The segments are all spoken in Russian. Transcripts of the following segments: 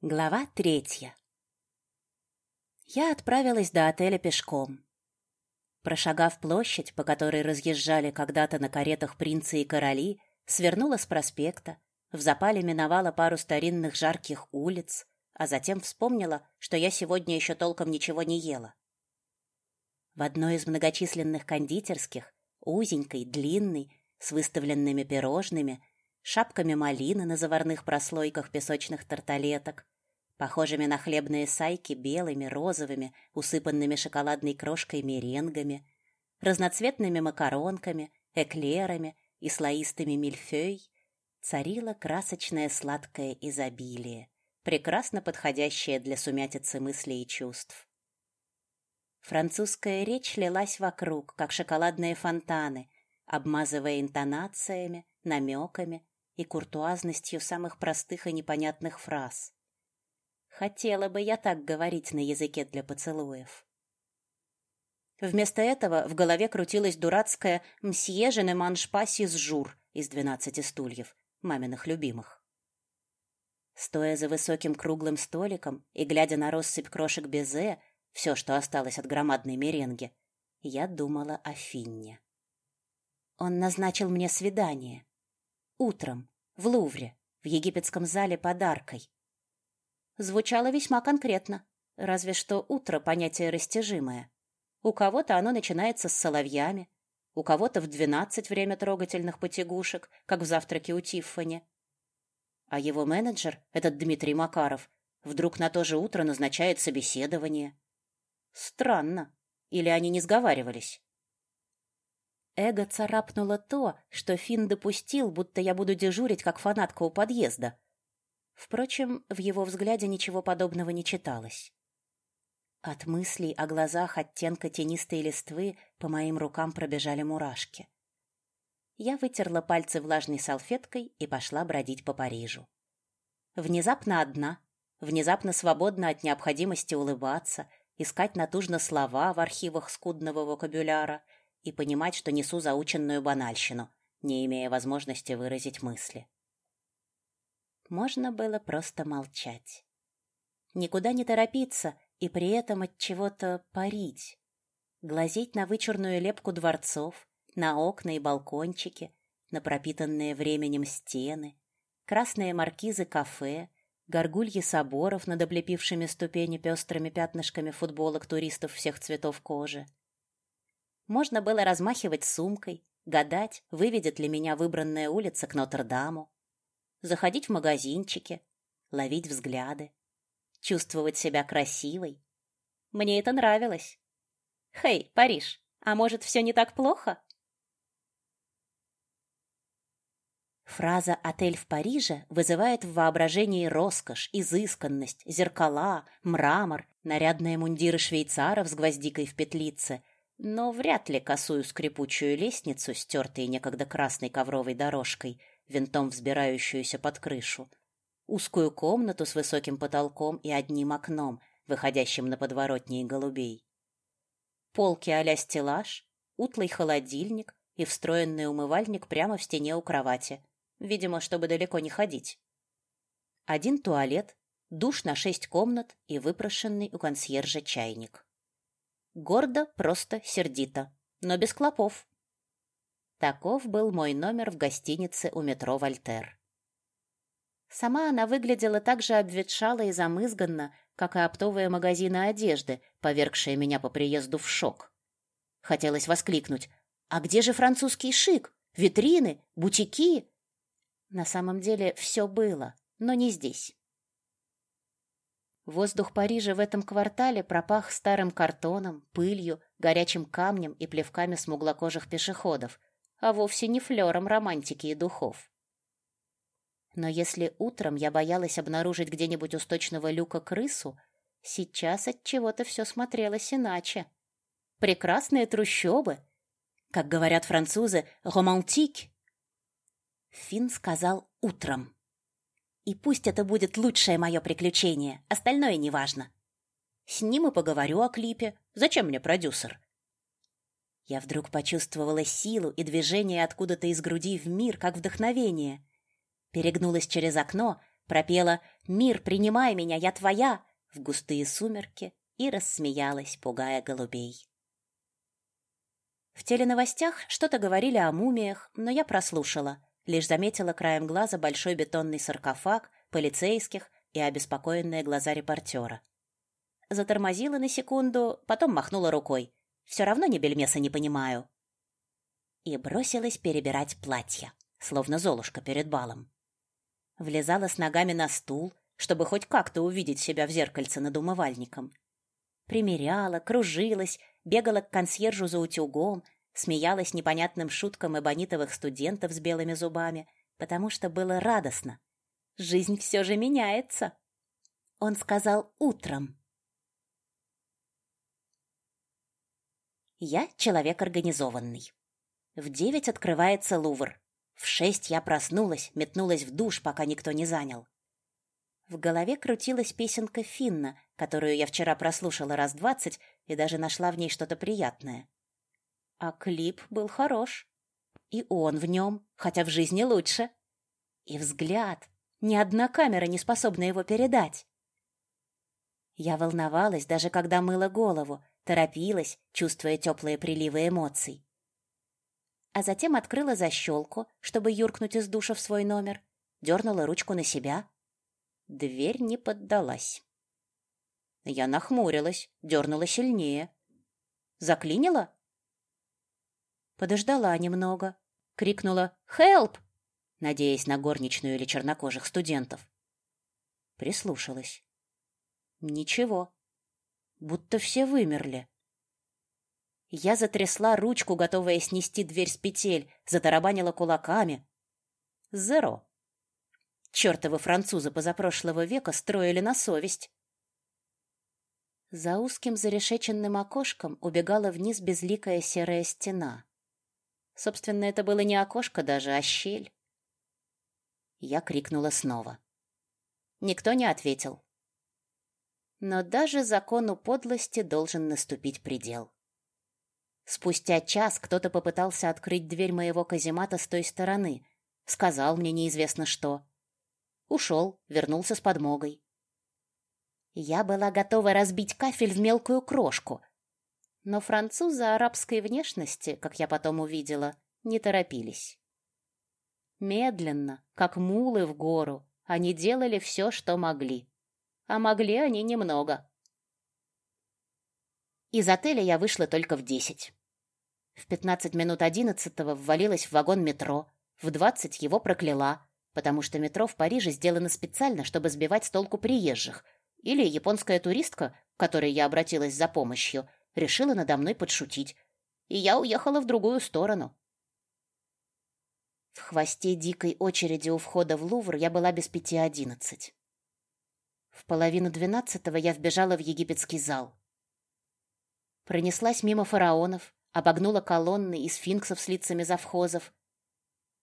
Глава третья. Я отправилась до отеля пешком. Прошагав площадь, по которой разъезжали когда-то на каретах принцы и короли, свернула с проспекта, в запале миновала пару старинных жарких улиц, а затем вспомнила, что я сегодня еще толком ничего не ела. В одной из многочисленных кондитерских, узенькой, длинной, с выставленными пирожными, шапками малины на заварных прослойках песочных тарталеток, похожими на хлебные сайки белыми, розовыми, усыпанными шоколадной крошкой меренгами, разноцветными макаронками, эклерами и слоистыми мильфей, царило красочное сладкое изобилие, прекрасно подходящее для сумятицы мыслей и чувств. Французская речь лилась вокруг, как шоколадные фонтаны, обмазывая интонациями, намеками и куртуазностью самых простых и непонятных фраз. Хотела бы я так говорить на языке для поцелуев. Вместо этого в голове крутилась дурацкая «Мсье же не маншпаси с жур» из «Двенадцати стульев», маминых любимых. Стоя за высоким круглым столиком и глядя на россыпь крошек безе, все, что осталось от громадной меренги, я думала о Финне. Он назначил мне свидание. Утром, в Лувре, в египетском зале подаркой. Звучало весьма конкретно, разве что утро понятие растяжимое. У кого-то оно начинается с соловьями, у кого-то в двенадцать время трогательных потягушек, как в завтраке у Тиффани. А его менеджер, этот Дмитрий Макаров, вдруг на то же утро назначает собеседование. Странно. Или они не сговаривались? Эго царапнуло то, что Финн допустил, будто я буду дежурить как фанатка у подъезда. Впрочем, в его взгляде ничего подобного не читалось. От мыслей о глазах оттенка тенистой листвы по моим рукам пробежали мурашки. Я вытерла пальцы влажной салфеткой и пошла бродить по Парижу. Внезапно одна, внезапно свободна от необходимости улыбаться, искать натужно слова в архивах скудного вокабуляра — и понимать, что несу заученную банальщину, не имея возможности выразить мысли. Можно было просто молчать. Никуда не торопиться и при этом от чего-то парить. Глазеть на вычурную лепку дворцов, на окна и балкончики, на пропитанные временем стены, красные маркизы кафе, горгульи соборов над облепившими ступени пестрыми пятнышками футболок туристов всех цветов кожи. Можно было размахивать сумкой, гадать, выведет ли меня выбранная улица к Нотр-Даму, заходить в магазинчики, ловить взгляды, чувствовать себя красивой. Мне это нравилось. Хей, Париж, а может, все не так плохо? Фраза «отель в Париже» вызывает в воображении роскошь, изысканность, зеркала, мрамор, нарядные мундиры швейцаров с гвоздикой в петлице, но вряд ли косую скрипучую лестницу, стертые некогда красной ковровой дорожкой, винтом взбирающуюся под крышу, узкую комнату с высоким потолком и одним окном, выходящим на подворотни и голубей. Полки а стеллаж, утлый холодильник и встроенный умывальник прямо в стене у кровати, видимо, чтобы далеко не ходить. Один туалет, душ на шесть комнат и выпрошенный у консьержа чайник. Гордо, просто, сердито, но без клопов. Таков был мой номер в гостинице у метро «Вольтер». Сама она выглядела так же обветшала и замызганно, как и оптовые магазины одежды, повергшие меня по приезду в шок. Хотелось воскликнуть «А где же французский шик? Витрины? Бутики?» На самом деле все было, но не здесь. Воздух Парижа в этом квартале пропах старым картоном, пылью, горячим камнем и плевками смуглокожих пешеходов, а вовсе не флером романтики и духов. Но если утром я боялась обнаружить где-нибудь у сточного люка крысу, сейчас от чего-то все смотрелось иначе. Прекрасные трущобы, как говорят французы, романтик. Фин сказал утром. И пусть это будет лучшее мое приключение, остальное неважно. С ним и поговорю о клипе. Зачем мне продюсер? Я вдруг почувствовала силу и движение откуда-то из груди в мир, как вдохновение. Перегнулась через окно, пропела «Мир, принимай меня, я твоя!» в густые сумерки и рассмеялась, пугая голубей. В теленовостях что-то говорили о мумиях, но я прослушала, лишь заметила краем глаза большой бетонный саркофаг, полицейских и обеспокоенные глаза репортера. Затормозила на секунду, потом махнула рукой. Все равно ни бельмеса не понимаю. И бросилась перебирать платья, словно Золушка перед балом. Влезала с ногами на стул, чтобы хоть как-то увидеть себя в зеркальце над умывальником. Примеряла, кружилась, бегала к консьержу за утюгом, смеялась непонятным шуткам эбонитовых студентов с белыми зубами, потому что было радостно. Жизнь все же меняется. Он сказал утром. Я человек организованный. В девять открывается Лувр. В шесть я проснулась, метнулась в душ, пока никто не занял. В голове крутилась песенка Финна, которую я вчера прослушала раз двадцать и даже нашла в ней что-то приятное. А клип был хорош. И он в нем, хотя в жизни лучше. И взгляд. Ни одна камера не способна его передать. Я волновалась, даже когда мыла голову, торопилась, чувствуя теплые приливы эмоций. А затем открыла защелку, чтобы юркнуть из душа в свой номер, дернула ручку на себя — Дверь не поддалась. Я нахмурилась, дернула сильнее. Заклинила? Подождала немного, крикнула «Хелп!», надеясь на горничную или чернокожих студентов. Прислушалась. Ничего. Будто все вымерли. Я затрясла ручку, готовая снести дверь с петель, затарабанила кулаками. Зеро. Чёртовы французы позапрошлого века строили на совесть. За узким зарешеченным окошком убегала вниз безликая серая стена. Собственно, это было не окошко даже, а щель. Я крикнула снова. Никто не ответил. Но даже закону подлости должен наступить предел. Спустя час кто-то попытался открыть дверь моего каземата с той стороны, сказал мне неизвестно что. Ушел, вернулся с подмогой. Я была готова разбить кафель в мелкую крошку. Но французы арабской внешности, как я потом увидела, не торопились. Медленно, как мулы в гору, они делали все, что могли. А могли они немного. Из отеля я вышла только в десять. В пятнадцать минут одиннадцатого ввалилась в вагон метро, в двадцать его прокляла, потому что метро в Париже сделано специально, чтобы сбивать с толку приезжих. Или японская туристка, к которой я обратилась за помощью, решила надо мной подшутить. И я уехала в другую сторону. В хвосте дикой очереди у входа в Лувр я была без пяти одиннадцать. В половину двенадцатого я вбежала в египетский зал. Пронеслась мимо фараонов, обогнула колонны и сфинксов с лицами завхозов,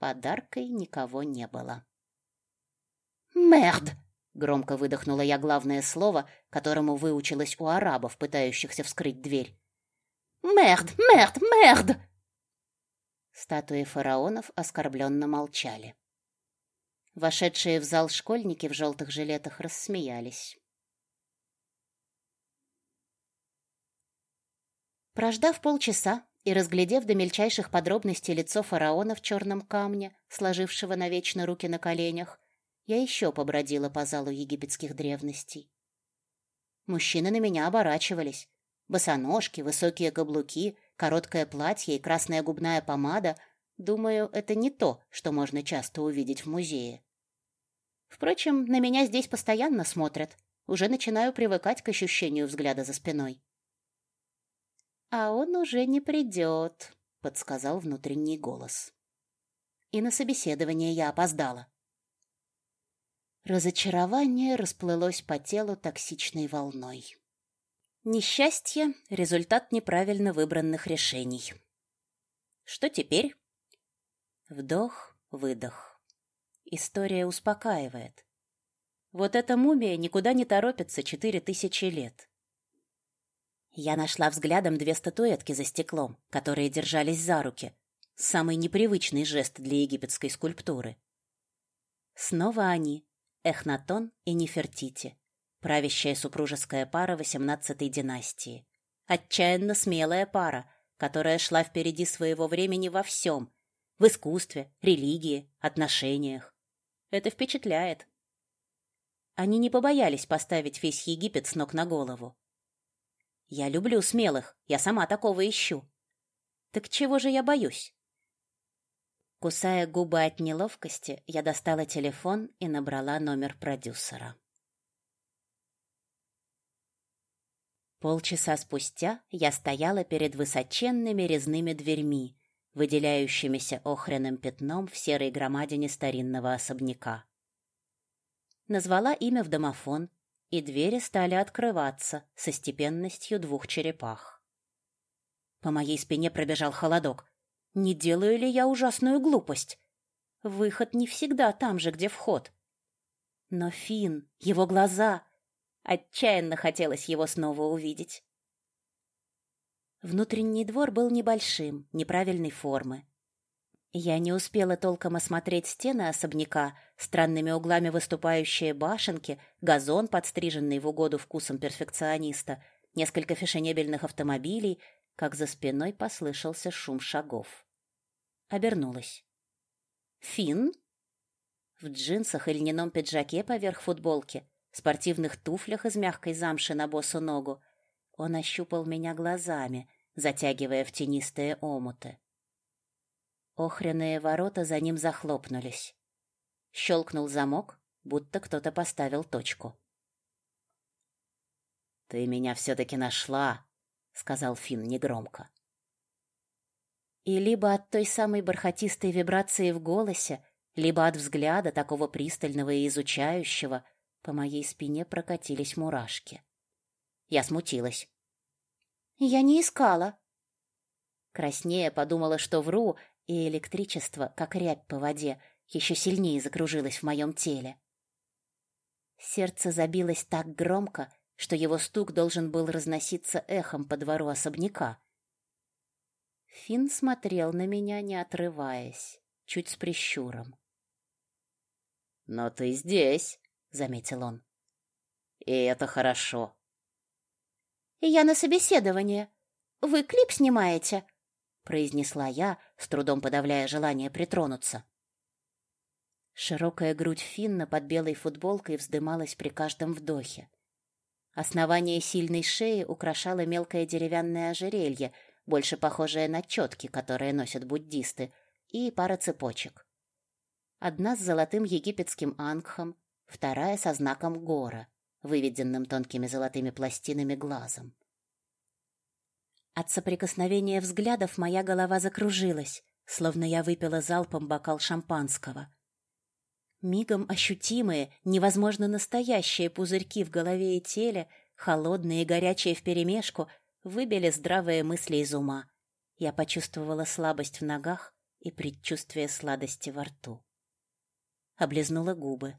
Подаркой никого не было. «Мерд!» — громко выдохнула я главное слово, которому выучилась у арабов, пытающихся вскрыть дверь. «Мерд! Мерд! Мерд!» Статуи фараонов оскорбленно молчали. Вошедшие в зал школьники в желтых жилетах рассмеялись. Прождав полчаса, и, разглядев до мельчайших подробностей лицо фараона в черном камне, сложившего навечно руки на коленях, я еще побродила по залу египетских древностей. Мужчины на меня оборачивались. Босоножки, высокие каблуки, короткое платье и красная губная помада — Думаю, это не то, что можно часто увидеть в музее. Впрочем, на меня здесь постоянно смотрят. Уже начинаю привыкать к ощущению взгляда за спиной. «А он уже не придет», — подсказал внутренний голос. И на собеседование я опоздала. Разочарование расплылось по телу токсичной волной. Несчастье — результат неправильно выбранных решений. Что теперь? Вдох, выдох. История успокаивает. Вот эта мумия никуда не торопится четыре тысячи лет. Я нашла взглядом две статуэтки за стеклом, которые держались за руки. Самый непривычный жест для египетской скульптуры. Снова они. Эхнатон и Нефертити, правящая супружеская пара XVIII династии. Отчаянно смелая пара, которая шла впереди своего времени во всем – в искусстве, религии, отношениях. Это впечатляет. Они не побоялись поставить весь Египет с ног на голову. Я люблю смелых, я сама такого ищу. Так чего же я боюсь? Кусая губы от неловкости, я достала телефон и набрала номер продюсера. Полчаса спустя я стояла перед высоченными резными дверьми, выделяющимися охряным пятном в серой громадине старинного особняка. Назвала имя в домофон, и двери стали открываться со степенностью двух черепах. По моей спине пробежал холодок. Не делаю ли я ужасную глупость? Выход не всегда там же, где вход. Но Фин, его глаза... Отчаянно хотелось его снова увидеть. Внутренний двор был небольшим, неправильной формы. Я не успела толком осмотреть стены особняка, странными углами выступающие башенки, газон, подстриженный в угоду вкусом перфекциониста, несколько фешенебельных автомобилей, как за спиной послышался шум шагов. Обернулась. «Финн?» В джинсах и льняном пиджаке поверх футболки, спортивных туфлях из мягкой замши на босу ногу, он ощупал меня глазами, затягивая в тенистые омуты. Охряные ворота за ним захлопнулись. Щелкнул замок, будто кто-то поставил точку. «Ты меня все-таки нашла», — сказал Финн негромко. И либо от той самой бархатистой вибрации в голосе, либо от взгляда такого пристального и изучающего, по моей спине прокатились мурашки. Я смутилась. «Я не искала». Краснее подумала, что вру, и электричество, как рябь по воде, еще сильнее закружилось в моем теле. Сердце забилось так громко, что его стук должен был разноситься эхом по двору особняка. Фин смотрел на меня, не отрываясь, чуть с прищуром. «Но ты здесь», — заметил он. «И это хорошо». «Я на собеседование. Вы клип снимаете?» произнесла я, с трудом подавляя желание притронуться. Широкая грудь Финна под белой футболкой вздымалась при каждом вдохе. Основание сильной шеи украшало мелкое деревянное ожерелье, больше похожее на четки, которые носят буддисты, и пара цепочек. Одна с золотым египетским ангхом, вторая со знаком гора, выведенным тонкими золотыми пластинами глазом. От соприкосновения взглядов моя голова закружилась, словно я выпила залпом бокал шампанского. Мигом ощутимые, невозможно настоящие пузырьки в голове и теле, холодные и горячие вперемешку, выбили здравые мысли из ума. Я почувствовала слабость в ногах и предчувствие сладости во рту. Облизнула губы.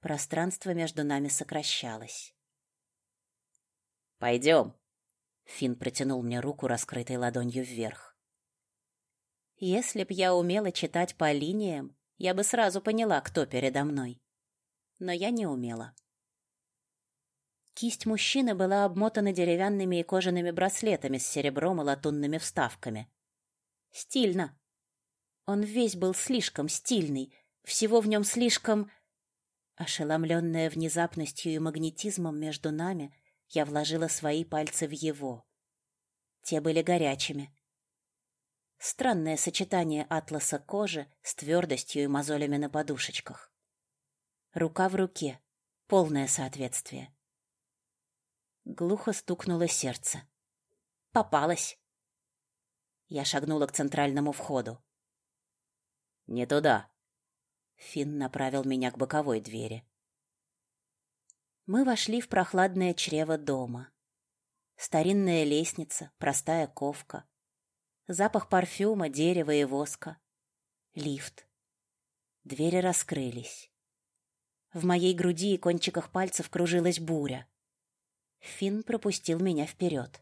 Пространство между нами сокращалось. «Пойдем», Фин протянул мне руку, раскрытой ладонью вверх. Если б я умела читать по линиям, я бы сразу поняла, кто передо мной. Но я не умела. Кисть мужчины была обмотана деревянными и кожаными браслетами с серебром и латунными вставками. Стильно. Он весь был слишком стильный, всего в нем слишком... Ошеломленная внезапностью и магнетизмом между нами, я вложила свои пальцы в его. Те были горячими. Странное сочетание атласа кожи с твердостью и мозолями на подушечках. Рука в руке. Полное соответствие. Глухо стукнуло сердце. Попалась. Я шагнула к центральному входу. «Не туда!» Финн направил меня к боковой двери. Мы вошли в прохладное чрево дома. Старинная лестница, простая ковка. Запах парфюма, дерева и воска. Лифт. Двери раскрылись. В моей груди и кончиках пальцев кружилась буря. Финн пропустил меня вперед.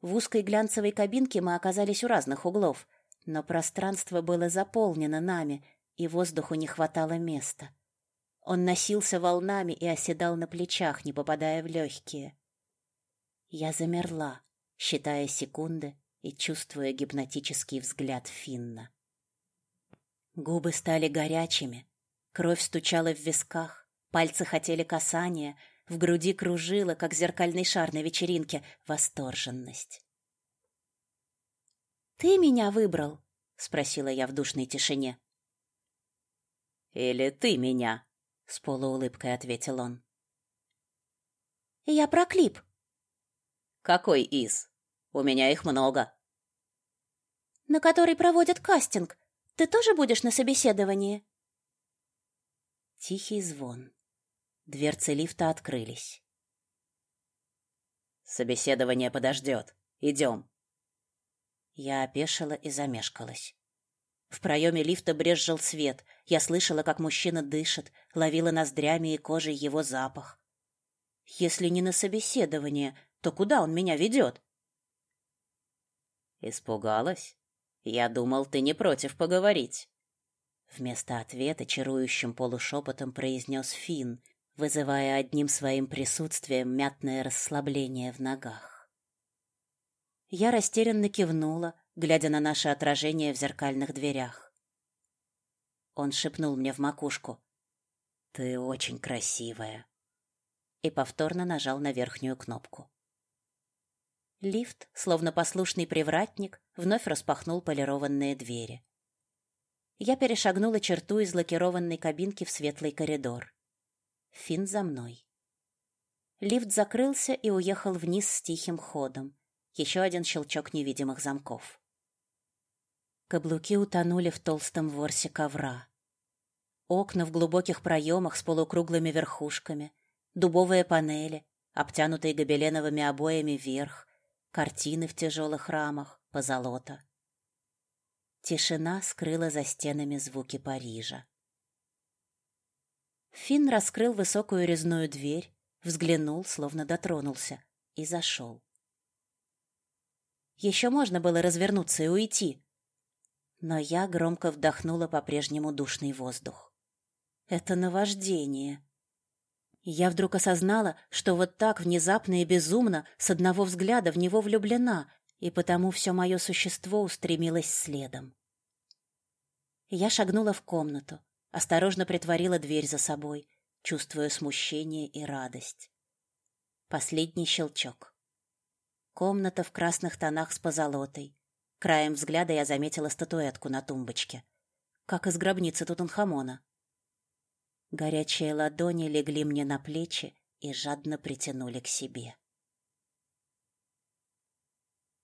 В узкой глянцевой кабинке мы оказались у разных углов, но пространство было заполнено нами, и воздуху не хватало места. Он носился волнами и оседал на плечах, не попадая в легкие. Я замерла, считая секунды и чувствуя гипнотический взгляд Финна. Губы стали горячими, кровь стучала в висках, пальцы хотели касания, в груди кружила, как зеркальный шар на вечеринке, восторженность. «Ты меня выбрал?» — спросила я в душной тишине. «Или ты меня?» с полуулыбкой ответил он. Я про клип. Какой из? У меня их много. На который проводят кастинг. Ты тоже будешь на собеседовании? Тихий звон. Дверцы лифта открылись. Собеседование подождет. Идем. Я опешила и замешкалась. В проеме лифта брезжил свет. Я слышала, как мужчина дышит, ловила ноздрями и кожей его запах. Если не на собеседование, то куда он меня ведет? Испугалась? Я думал, ты не против поговорить. Вместо ответа чарующим полушепотом произнес Фин, вызывая одним своим присутствием мятное расслабление в ногах. Я растерянно кивнула, глядя на наше отражение в зеркальных дверях. Он шепнул мне в макушку: "Ты очень красивая". И повторно нажал на верхнюю кнопку. Лифт, словно послушный привратник, вновь распахнул полированные двери. Я перешагнула черту из лакированной кабинки в светлый коридор. Фин за мной. Лифт закрылся и уехал вниз с тихим ходом. Еще один щелчок невидимых замков. Каблуки утонули в толстом ворсе ковра. Окна в глубоких проемах с полукруглыми верхушками, дубовые панели, обтянутые гобеленовыми обоями вверх, картины в тяжелых рамах, позолота. Тишина скрыла за стенами звуки Парижа. Финн раскрыл высокую резную дверь, взглянул, словно дотронулся, и зашел. Еще можно было развернуться и уйти, но я громко вдохнула по-прежнему душный воздух. Это наваждение. Я вдруг осознала, что вот так внезапно и безумно с одного взгляда в него влюблена, и потому все мое существо устремилось следом. Я шагнула в комнату, осторожно притворила дверь за собой, чувствуя смущение и радость. Последний щелчок. Комната в красных тонах с позолотой, Краем взгляда я заметила статуэтку на тумбочке, как из гробницы Тутанхамона. Горячие ладони легли мне на плечи и жадно притянули к себе.